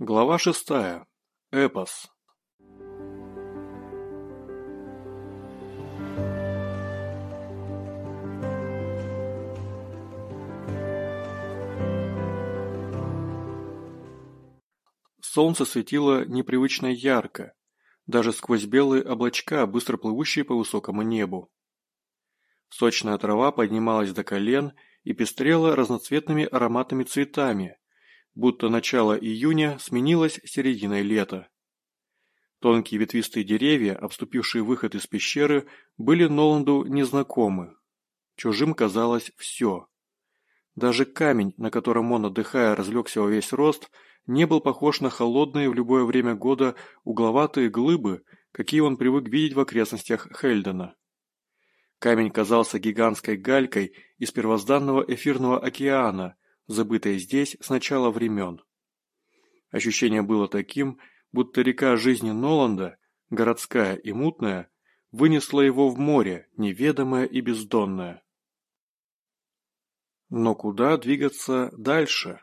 Глава шестая. Эпос. Солнце светило непривычно ярко, даже сквозь белые облачка, быстро плывущие по высокому небу. Сочная трава поднималась до колен и пестрела разноцветными ароматными цветами, будто начало июня сменилось серединой лета. Тонкие ветвистые деревья, обступившие выход из пещеры, были Ноланду незнакомы. Чужим казалось все. Даже камень, на котором он, отдыхая, разлегся во весь рост, не был похож на холодные в любое время года угловатые глыбы, какие он привык видеть в окрестностях Хельдена. Камень казался гигантской галькой из первозданного эфирного океана, забытое здесь с начала времен. Ощущение было таким, будто река жизни Ноланда, городская и мутная, вынесла его в море, неведомое и бездонное. Но куда двигаться дальше?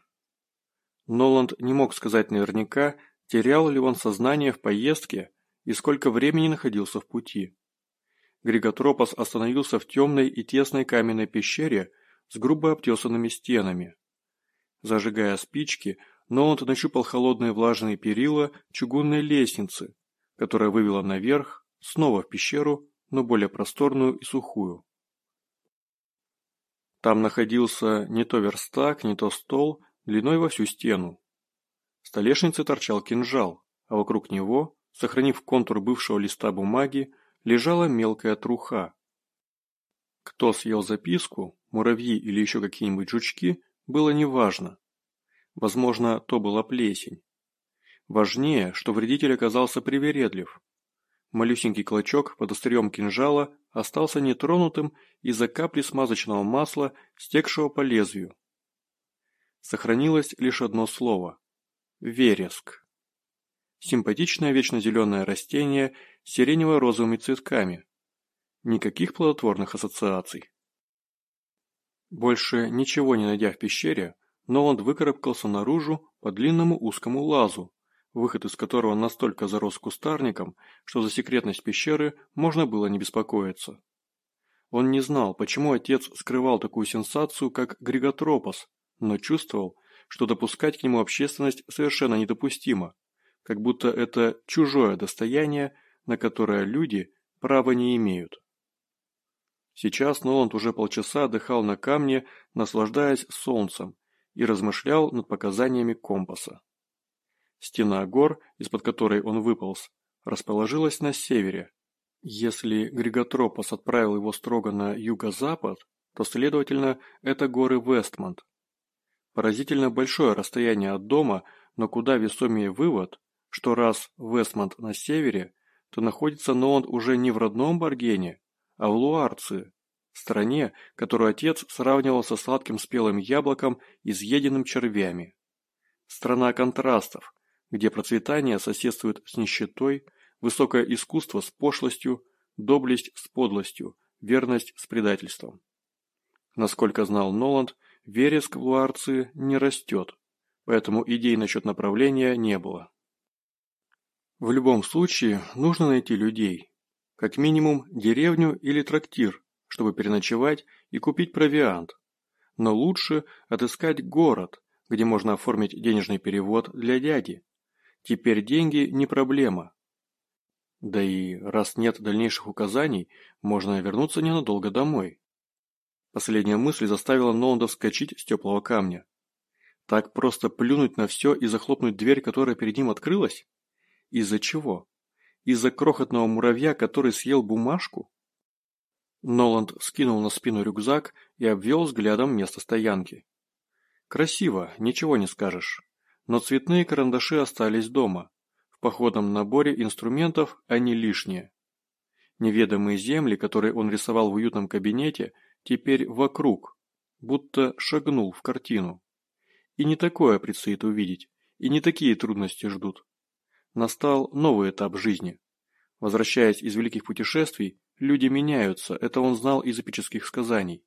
Ноланд не мог сказать наверняка, терял ли он сознание в поездке и сколько времени находился в пути. Григотропос остановился в темной и тесной каменной пещере с грубо обтесанными стенами. Зажигая спички, Ноланд нащупал холодные влажные перила чугунной лестницы, которая вывела наверх, снова в пещеру, но более просторную и сухую. Там находился не то верстак, не то стол, длиной во всю стену. В столешнице торчал кинжал, а вокруг него, сохранив контур бывшего листа бумаги, лежала мелкая труха. Кто съел записку, муравьи или еще какие-нибудь жучки, было неважно. Возможно, то была плесень. Важнее, что вредитель оказался привередлив. Малюсенький клочок под острием кинжала остался нетронутым из-за капли смазочного масла, стекшего по лезвию. Сохранилось лишь одно слово – вереск. Симпатичное вечно зеленое растение с сиренево-розовыми цветками. Никаких плодотворных ассоциаций. Больше ничего не найдя в пещере, Ноланд выкарабкался наружу по длинному узкому лазу, выход из которого настолько зарос кустарником, что за секретность пещеры можно было не беспокоиться. Он не знал, почему отец скрывал такую сенсацию, как Григотропос, но чувствовал, что допускать к нему общественность совершенно недопустимо, как будто это чужое достояние, на которое люди права не имеют. Сейчас Ноланд уже полчаса отдыхал на камне, наслаждаясь солнцем, и размышлял над показаниями компаса. Стена гор, из-под которой он выполз, расположилась на севере. Если Григотропос отправил его строго на юго-запад, то, следовательно, это горы Вестмонт. Поразительно большое расстояние от дома, но куда весомее вывод, что раз Вестмонт на севере, то находится Ноланд уже не в родном Баргене, а в Луарции, стране, которую отец сравнивал со сладким спелым яблоком, изъеденным червями. Страна контрастов, где процветание соседствует с нищетой, высокое искусство с пошлостью, доблесть с подлостью, верность с предательством. Насколько знал Ноланд, вереск в Луарции не растет, поэтому идей насчет направления не было. В любом случае, нужно найти людей. Как минимум, деревню или трактир, чтобы переночевать и купить провиант. Но лучше отыскать город, где можно оформить денежный перевод для дяди. Теперь деньги не проблема. Да и раз нет дальнейших указаний, можно вернуться ненадолго домой. Последняя мысль заставила Ноланда вскочить с теплого камня. Так просто плюнуть на все и захлопнуть дверь, которая перед ним открылась? Из-за чего? Из-за крохотного муравья, который съел бумажку? Ноланд скинул на спину рюкзак и обвел взглядом место стоянки. Красиво, ничего не скажешь. Но цветные карандаши остались дома. В походном наборе инструментов они лишние. Неведомые земли, которые он рисовал в уютном кабинете, теперь вокруг, будто шагнул в картину. И не такое предстоит увидеть, и не такие трудности ждут. Настал новый этап жизни. Возвращаясь из великих путешествий, Люди меняются, это он знал из эпических сказаний.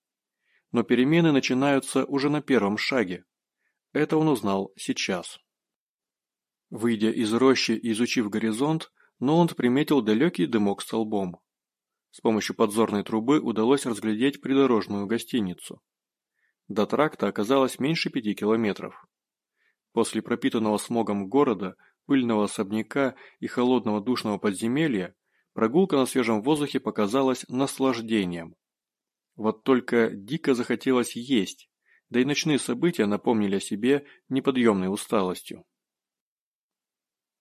Но перемены начинаются уже на первом шаге. Это он узнал сейчас. Выйдя из рощи и изучив горизонт, Ноланд приметил далекий дымок столбом. С помощью подзорной трубы удалось разглядеть придорожную гостиницу. До тракта оказалось меньше пяти километров. После пропитанного смогом города, пыльного особняка и холодного душного подземелья, прогулка на свежем воздухе показалась наслаждением. Вот только дико захотелось есть, да и ночные события напомнили о себе неподъемной усталостью.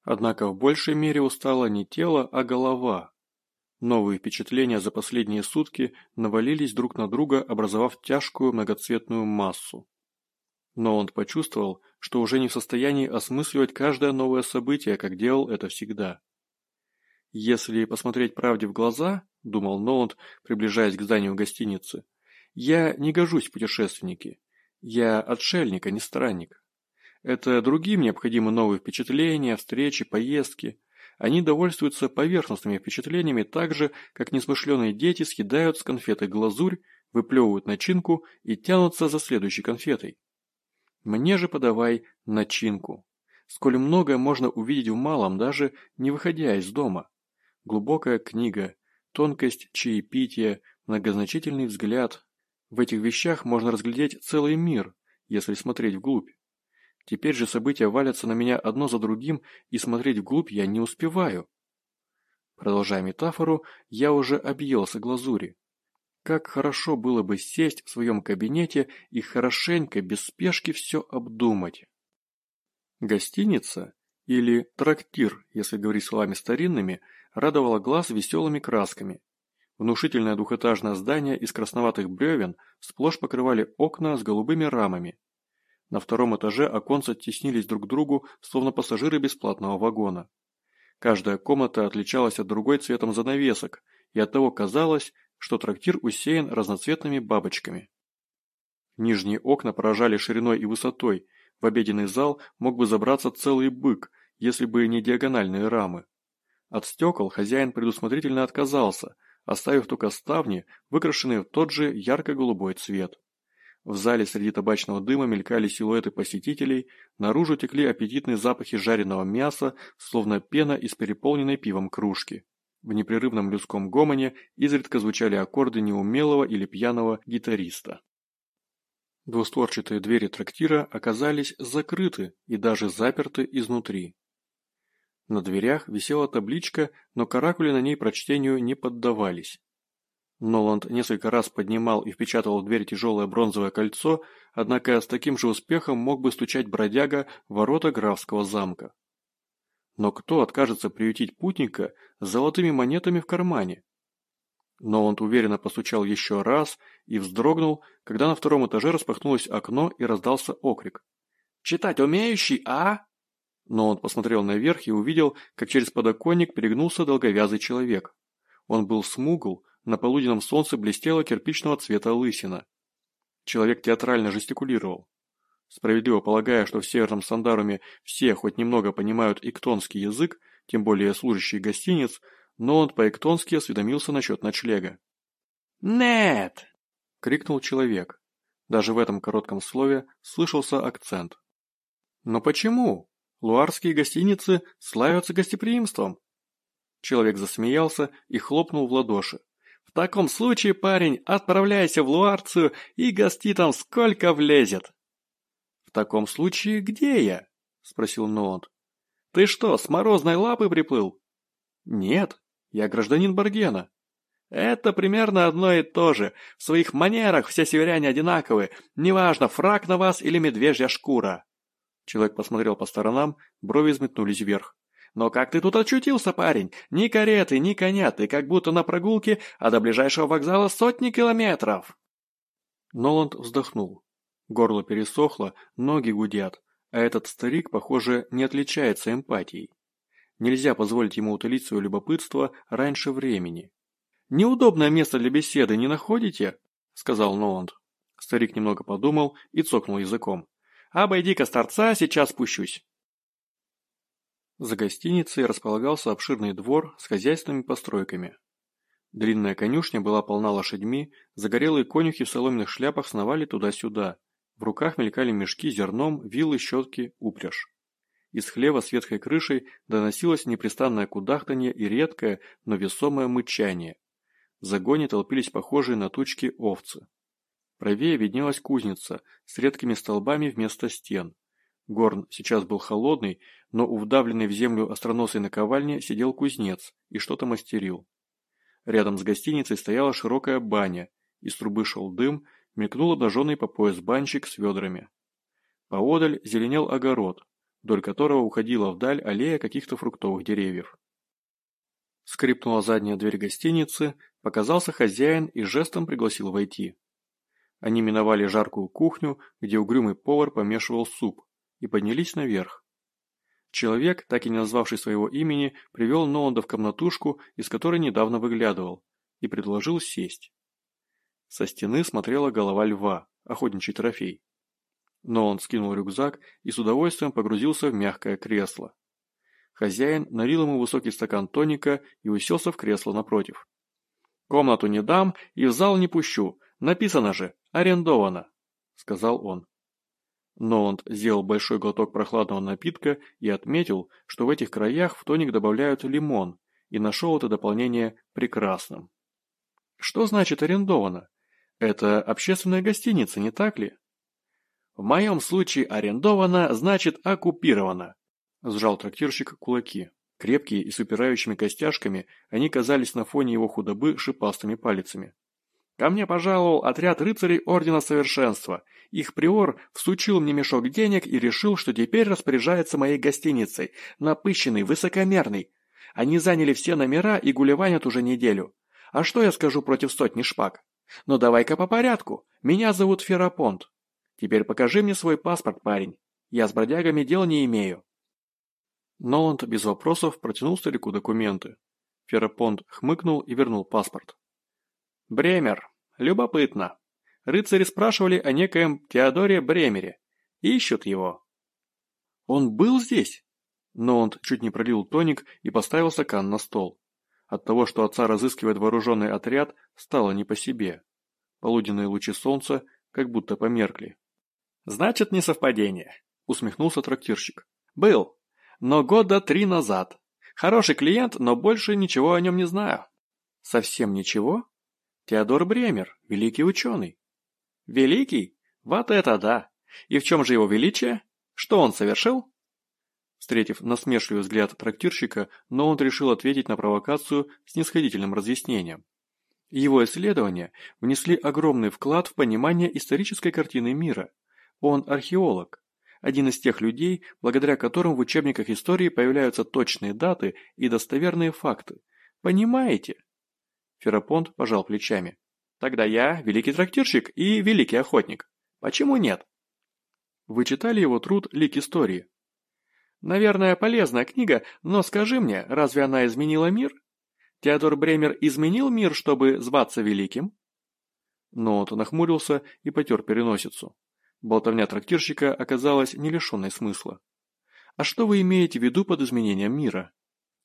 Однако в большей мере устало не тело, а голова. Новые впечатления за последние сутки навалились друг на друга, образовав тяжкую многоцветную массу. Но он почувствовал, что уже не в состоянии осмысливать каждое новое событие, как делал это всегда. «Если посмотреть правде в глаза», — думал Ноланд, приближаясь к зданию гостиницы, — «я не гожусь в путешественники. Я отшельник, а не странник. Это другим необходимы новые впечатления, встречи, поездки. Они довольствуются поверхностными впечатлениями так же, как несмышленые дети съедают с конфеты глазурь, выплевывают начинку и тянутся за следующей конфетой. Мне же подавай начинку. Сколь многое можно увидеть в малом, даже не выходя из дома. Глубокая книга, тонкость чаепития, многозначительный взгляд. В этих вещах можно разглядеть целый мир, если смотреть вглубь. Теперь же события валятся на меня одно за другим, и смотреть вглубь я не успеваю. Продолжая метафору, я уже объелся глазури. Как хорошо было бы сесть в своем кабинете и хорошенько, без спешки все обдумать. Гостиница, или трактир, если говорить словами старинными, радовала глаз веселыми красками. Внушительное двухэтажное здание из красноватых бревен сплошь покрывали окна с голубыми рамами. На втором этаже оконца теснились друг к другу, словно пассажиры бесплатного вагона. Каждая комната отличалась от другой цветом занавесок, и оттого казалось, что трактир усеян разноцветными бабочками. Нижние окна поражали шириной и высотой, в обеденный зал мог бы забраться целый бык, если бы не диагональные рамы. От стекол хозяин предусмотрительно отказался, оставив только ставни, выкрашенные в тот же ярко-голубой цвет. В зале среди табачного дыма мелькали силуэты посетителей, наружу текли аппетитные запахи жареного мяса, словно пена из переполненной пивом кружки. В непрерывном людском гомоне изредка звучали аккорды неумелого или пьяного гитариста. Двустворчатые двери трактира оказались закрыты и даже заперты изнутри. На дверях висела табличка, но каракули на ней прочтению не поддавались. Ноланд несколько раз поднимал и впечатывал в дверь тяжелое бронзовое кольцо, однако с таким же успехом мог бы стучать бродяга в ворота графского замка. Но кто откажется приютить путника с золотыми монетами в кармане? Ноланд уверенно постучал еще раз и вздрогнул, когда на втором этаже распахнулось окно и раздался окрик. «Читать умеющий, а?» Но он посмотрел наверх и увидел, как через подоконник перегнулся долговязый человек. Он был смугл, на полуденном солнце блестела кирпичного цвета лысина. Человек театрально жестикулировал. Справедливо полагая, что в Северном Сандаруме все хоть немного понимают иктонский язык, тем более служащие гостиниц, но он по-иктонски осведомился насчет ночлега. «Нет!» — крикнул человек. Даже в этом коротком слове слышался акцент. «Но почему? Луарские гостиницы славятся гостеприимством!» Человек засмеялся и хлопнул в ладоши. В таком случае, парень, отправляйся в Луарцию и гости там сколько влезет. Таком случае, где я? Спросил Ноланд. Ты что, с морозной лапы приплыл? Нет, я гражданин Баргена. Это примерно одно и то же. В своих манерах все северяне одинаковы. Неважно, фраг на вас или медвежья шкура. Человек посмотрел по сторонам, брови взметнулись вверх. Но как ты тут очутился, парень? Ни кареты, ни коня, ты как будто на прогулке, а до ближайшего вокзала сотни километров. Ноланд вздохнул. Горло пересохло, ноги гудят, а этот старик, похоже, не отличается эмпатией. Нельзя позволить ему утолить свое любопытство раньше времени. «Неудобное место для беседы не находите?» — сказал Ноланд. Старик немного подумал и цокнул языком. «Обойди-ка с торца, сейчас спущусь». За гостиницей располагался обширный двор с хозяйственными постройками. Длинная конюшня была полна лошадьми, загорелые конюхи в соломенных шляпах сновали туда-сюда. В руках мелькали мешки зерном, вилы, щетки, упряжь. Из хлева с ветхой крышей доносилось непрестанное кудахтанье и редкое, но весомое мычание. В загоне толпились похожие на тучки овцы. Правее виднелась кузница с редкими столбами вместо стен. Горн сейчас был холодный, но у вдавленной в землю остроносой наковальни сидел кузнец и что-то мастерил. Рядом с гостиницей стояла широкая баня, из трубы шел дым, мелькнул обнаженный по пояс банщик с ведрами. Поодаль зеленел огород, вдоль которого уходила вдаль аллея каких-то фруктовых деревьев. Скрипнула задняя дверь гостиницы, показался хозяин и жестом пригласил войти. Они миновали жаркую кухню, где угрюмый повар помешивал суп, и поднялись наверх. Человек, так и не назвавший своего имени, привел Ноланда в комнатушку, из которой недавно выглядывал, и предложил сесть. Со стены смотрела голова льва, охотничий трофей. Но он скинул рюкзак и с удовольствием погрузился в мягкое кресло. Хозяин налил ему высокий стакан тоника и уселся в кресло напротив. «Комнату не дам и в зал не пущу. Написано же, арендовано», — сказал он. Ноланд сделал большой глоток прохладного напитка и отметил, что в этих краях в тоник добавляют лимон, и нашел это дополнение прекрасным. «Что значит арендовано? Это общественная гостиница, не так ли?» В моем случае арендовано, значит оккупировано. Сжал трактирщик кулаки. Крепкие и с упирающими костяшками, они казались на фоне его худобы шипастыми палицами. Ко мне пожаловал отряд рыцарей Ордена Совершенства. Их приор всучил мне мешок денег и решил, что теперь распоряжается моей гостиницей, напыщенный, высокомерный. Они заняли все номера и гулеванят уже неделю. А что я скажу против сотни шпаг? Но давай-ка по порядку. Меня зовут Ферапонт. Теперь покажи мне свой паспорт, парень. Я с бродягами дел не имею. Ноланд без вопросов протянул старику документы. Ферапонт хмыкнул и вернул паспорт. Бремер. Любопытно. Рыцари спрашивали о некоем Теодоре Бремере. Ищут его. Он был здесь? Ноланд чуть не пролил тоник и поставил стакан на стол. От того, что отца разыскивает вооруженный отряд, стало не по себе. Полуденные лучи солнца как будто померкли. «Значит, не совпадение», — усмехнулся трактирщик. «Был, но года три назад. Хороший клиент, но больше ничего о нем не знаю». «Совсем ничего?» «Теодор Бремер, великий ученый». «Великий? Вот это да! И в чем же его величие? Что он совершил?» Встретив насмешливый взгляд трактирщика, но он решил ответить на провокацию с нисходительным разъяснением. Его исследования внесли огромный вклад в понимание исторической картины мира – он археолог, один из тех людей, благодаря которым в учебниках истории появляются точные даты и достоверные факты. Понимаете? Ферапонт пожал плечами. Тогда я великий трактирщик и великий охотник. Почему нет? Вы читали его труд «Лик истории»? Наверное, полезная книга, но скажи мне, разве она изменила мир? Теодор Бремер изменил мир, чтобы зваться великим? Нот нахмурился и потер переносицу. Болтовня трактирщика оказалась не лишенной смысла. А что вы имеете в виду под изменением мира?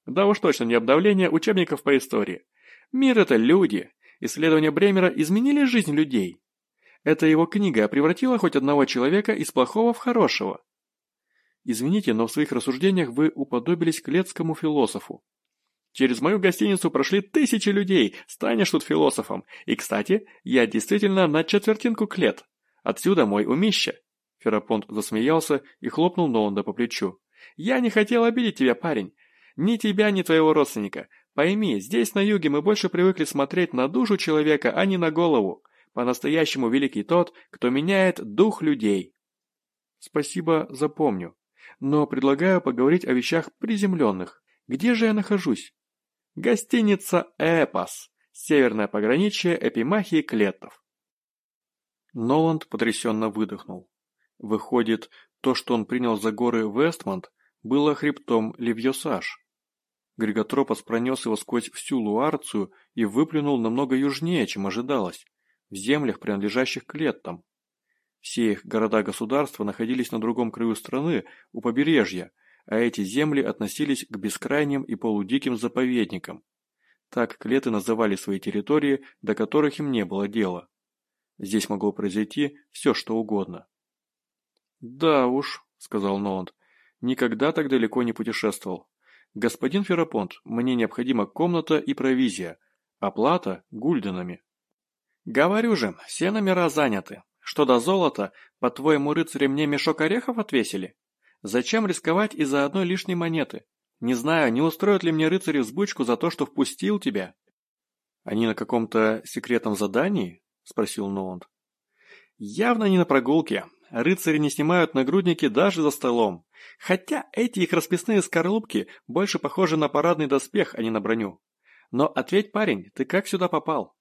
Да уж точно не обновление учебников по истории. Мир – это люди. Исследования Бремера изменили жизнь людей. Эта его книга превратила хоть одного человека из плохого в хорошего. Извините, но в своих рассуждениях вы уподобились клетскому философу. Через мою гостиницу прошли тысячи людей, станешь тут философом. И, кстати, я действительно на четвертинку клет. Отсюда мой умище!» Ферапонт засмеялся и хлопнул Ноланда по плечу. «Я не хотел обидеть тебя, парень. Ни тебя, ни твоего родственника. Пойми, здесь на юге мы больше привыкли смотреть на душу человека, а не на голову. По-настоящему великий тот, кто меняет дух людей». «Спасибо, запомню. Но предлагаю поговорить о вещах приземленных. Где же я нахожусь?» «Гостиница «Эпос». Северное пограничье Эпимахии Клеттов. Ноланд потрясенно выдохнул. Выходит, то, что он принял за горы Вестмонт, было хребтом Левьосаж. Григотропос пронес его сквозь всю Луарцию и выплюнул намного южнее, чем ожидалось, в землях, принадлежащих клеттам. Все их города-государства находились на другом краю страны, у побережья, а эти земли относились к бескрайним и полудиким заповедникам. Так клеты называли свои территории, до которых им не было дела. Здесь могло произойти все, что угодно. «Да уж», — сказал Ноланд, — Никогда так далеко не путешествовал. Господин Ферапонт, мне необходима комната и провизия. Оплата гульденами. Говорю же, все номера заняты. Что до золота, по-твоему, рыцари мне мешок орехов отвесили? Зачем рисковать из-за одной лишней монеты? Не знаю, не устроят ли мне рыцари взбучку за то, что впустил тебя. Они на каком-то секретном задании? Спросил Ноланд. Явно не на прогулке. Рыцари не снимают нагрудники даже за столом. Хотя эти их расписные скорлупки больше похожи на парадный доспех, а не на броню. Но ответь, парень, ты как сюда попал?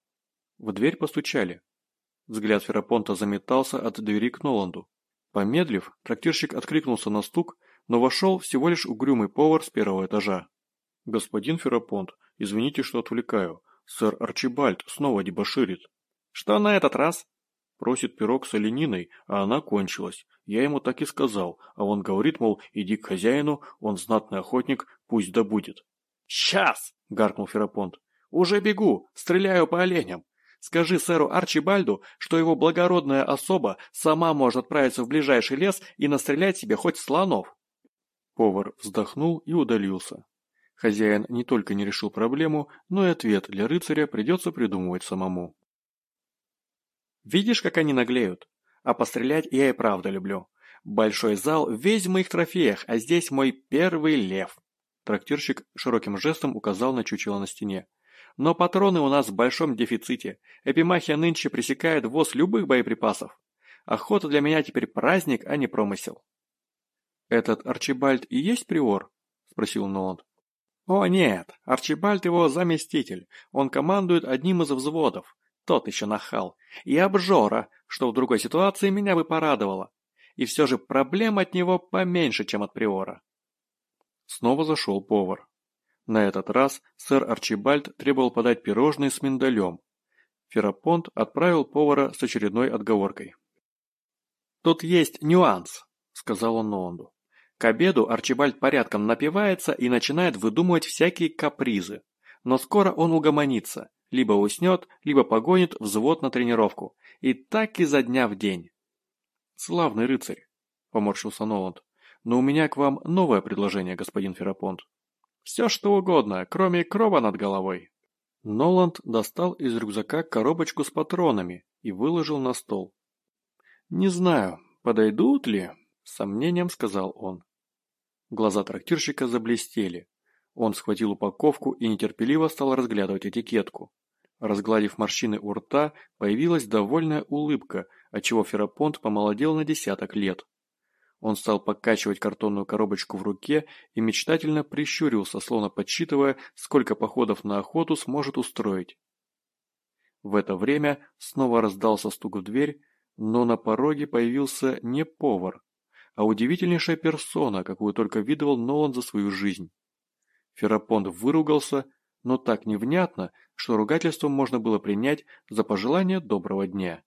В дверь постучали. Взгляд Ферапонта заметался от двери к Ноланду. Помедлив, трактирщик откликнулся на стук, но вошел всего лишь угрюмый повар с первого этажа. «Господин Ферапонт, извините, что отвлекаю. Сэр Арчибальд снова дебоширит». «Что на этот раз?» Просит пирог с олениной, а она кончилась. Я ему так и сказал, а он говорит, мол, иди к хозяину, он знатный охотник, пусть добудет. «Сейчас!» — гаркнул Ферапонт. «Уже бегу, стреляю по оленям. Скажи сэру Арчибальду, что его благородная особа сама может отправиться в ближайший лес и настрелять себе хоть слонов». Повар вздохнул и удалился. Хозяин не только не решил проблему, но и ответ для рыцаря придется придумывать самому. Видишь, как они наглеют? А пострелять я и правда люблю. Большой зал весь в моих трофеях, а здесь мой первый лев. Трактирщик широким жестом указал на чучело на стене. Но патроны у нас в большом дефиците. Эпимахия нынче пресекает ввоз любых боеприпасов. Охота для меня теперь праздник, а не промысел. «Этот Арчибальд и есть приор?» – спросил Ноланд. «О нет, Арчибальд его заместитель. Он командует одним из взводов. Тот еще нахал. И обжора, что в другой ситуации меня бы порадовало. И все же проблем от него поменьше, чем от приора». Снова зашел повар. На этот раз сэр Арчибальд требовал подать пирожные с миндалем. Ферапонт отправил повара с очередной отговоркой. «Тут есть нюанс», — сказал он Ноланду. К обеду Арчибальд порядком напивается и начинает выдумывать всякие капризы. Но скоро он угомонится, либо уснет, либо погонит взвод на тренировку. И так изо дня в день. «Славный рыцарь», — поморщился Ноланд. «Но у меня к вам новое предложение, господин Ферапонт». Все что угодно, кроме крова над головой. Ноланд достал из рюкзака коробочку с патронами и выложил на стол. «Не знаю, подойдут ли?» – с сомнением сказал он. Глаза трактирщика заблестели. Он схватил упаковку и нетерпеливо стал разглядывать этикетку. Разгладив морщины у рта, появилась довольная улыбка, отчего Ферапонт помолодел на десяток лет. Он стал покачивать картонную коробочку в руке и мечтательно прищурился, словно подсчитывая, сколько походов на охоту сможет устроить. В это время снова раздался стук в дверь, но на пороге появился не повар, а удивительнейшая персона, какую только видывал Нолан за свою жизнь. Ферапонт выругался, но так невнятно, что ругательством можно было принять за пожелание доброго дня.